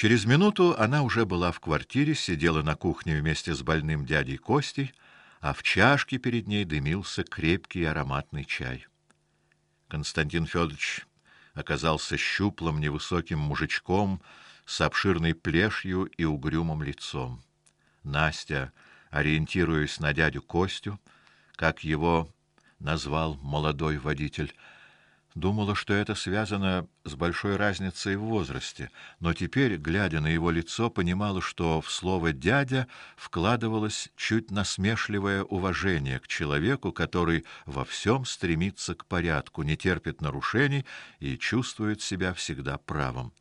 Через минуту она уже была в квартире, сидела на кухне вместе с больным дядей Костей, а в чашке перед ней дымился крепкий ароматный чай. Константин Федорович оказался щуплым, невысоким мужичком с обширной плешью и угрюмым лицом. Настя, ориентируясь на дядю Костю, как его назвал молодой водитель, думала, что это связано с большой разницей в возрасте, но теперь, глядя на его лицо, понимала, что в слово дядя вкладывалось чуть насмешливое уважение к человеку, который во всем стремится к порядку, не терпит нарушений и чувствует себя всегда правым.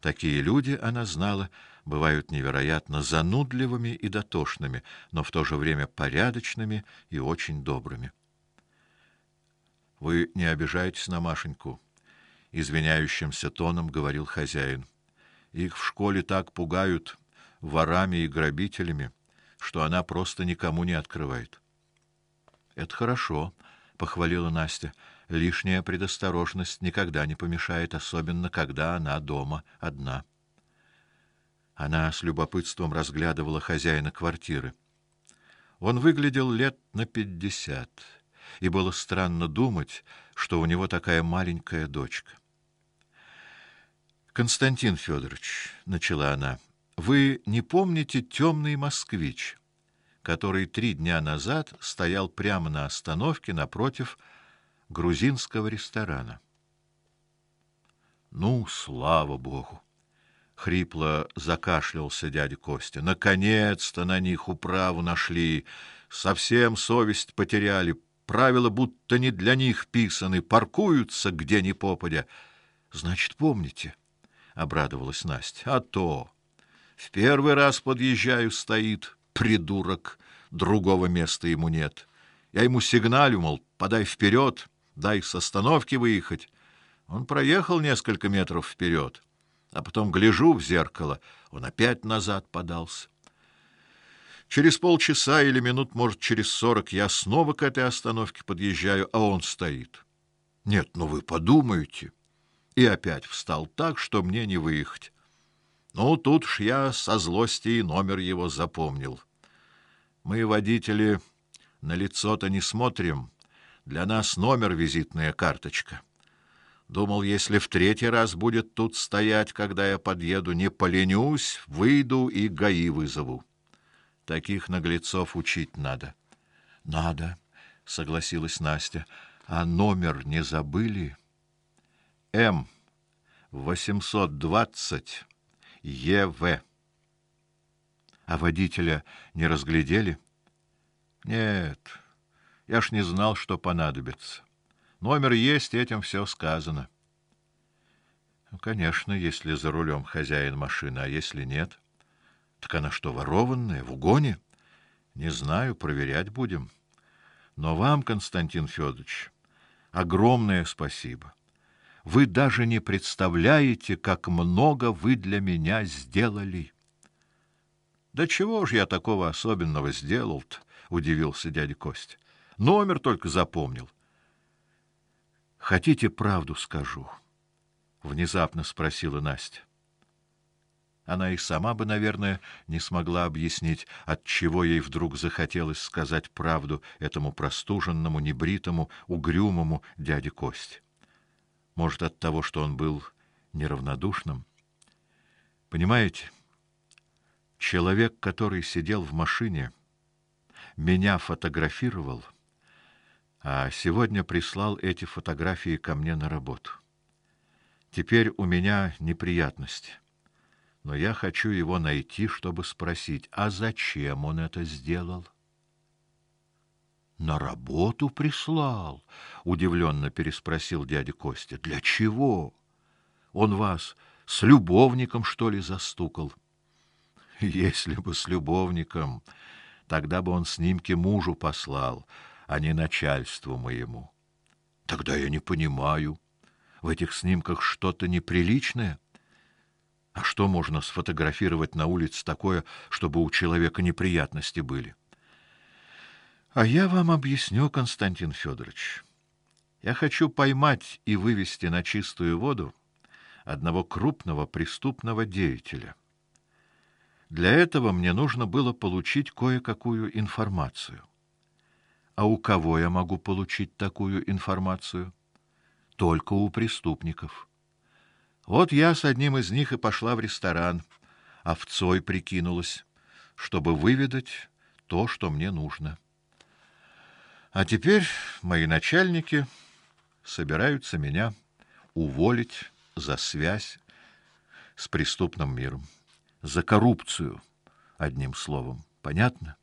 Такие люди, она знала, бывают невероятно занудливыми и дотошными, но в то же время порядочными и очень добрыми. Вы не обижайтесь на Машеньку, извиняющимся тоном говорил хозяин. Их в школе так пугают ворами и грабителями, что она просто никому не открывает. Это хорошо, похвалила Настя. Лишняя предосторожность никогда не помешает, особенно когда она дома одна. Она с любопытством разглядывала хозяина квартиры. Он выглядел лет на пятьдесят и было странно думать, что у него такая маленькая дочка. Константин Федорович, начала она. Вы не помните темный москвич, который три дня назад стоял прямо на остановке напротив грузинского ресторана? Ну, слава богу. Хрипло закашлялся дядя Костя. Наконец-то на них управу нашли. Совсем совесть потеряли, Правила будто не для них писаны, паркуются где ни попадя. Значит, помните? обрадовалась Настя. А то в первый раз подъезжаю, стоит придурок, другого места ему нет. Я ему сигналю, мол, подай вперед, дай с остановки выехать. Он проехал несколько метров вперед, а потом гляжу в зеркало, он опять назад подался. Через полчаса или минут, может, через сорок я снова к этой остановке подъезжаю, а он стоит. Нет, ну вы подумайте. И опять встал так, что мне не выехать. Ну тут ж я со злости и номер его запомнил. Мы водители на лицо-то не смотрим. Для нас номер визитная карточка. Думал, если в третий раз будет тут стоять, когда я подъеду, не поленюсь, выйду и ГАИ вызову. Таких наглецов учить надо. Надо, согласилась Настя. А номер не забыли? М 820 ЕВ. А водителя не разглядели? Нет. Я ж не знал, что понадобится. Номер есть, этим все сказано. Ну, конечно, если за рулем хозяин машины, а если нет? Так она что, ворованная, в угоне? Не знаю, проверять будем. Но вам, Константин Федорович, огромное спасибо. Вы даже не представляете, как много вы для меня сделали. Да чего ж я такого особенного сделал-то, удивился дядя Кость. Номер только запомнил. Хотите правду скажу? внезапно спросила Настя. Она и сама бы, наверное, не смогла объяснить, от чего ей вдруг захотелось сказать правду этому простуженному, небритому, угрюмому дяде Косте. Может, от того, что он был неравнодушным? Понимаете, человек, который сидел в машине, меня фотографировал, а сегодня прислал эти фотографии ко мне на работу. Теперь у меня неприятности но я хочу его найти, чтобы спросить, а зачем он это сделал? На работу прислал, удивленно переспросил дядя Костя. Для чего? Он вас с любовником что ли застукал? Если бы с любовником, тогда бы он снимки мужу послал, а не начальству моему. Тогда я не понимаю, в этих снимках что-то неприличное. А что можно сфотографировать на улице такое, чтобы у человека неприятности были? А я вам объясню, Константин Федорович. Я хочу поймать и вывести на чистую воду одного крупного преступного деятеля. Для этого мне нужно было получить кое-какую информацию. А у кого я могу получить такую информацию? Только у преступников. Вот я с одним из них и пошла в ресторан, овцой прикинулась, чтобы выведать то, что мне нужно. А теперь мои начальники собираются меня уволить за связь с преступным миром, за коррупцию, одним словом. Понятно?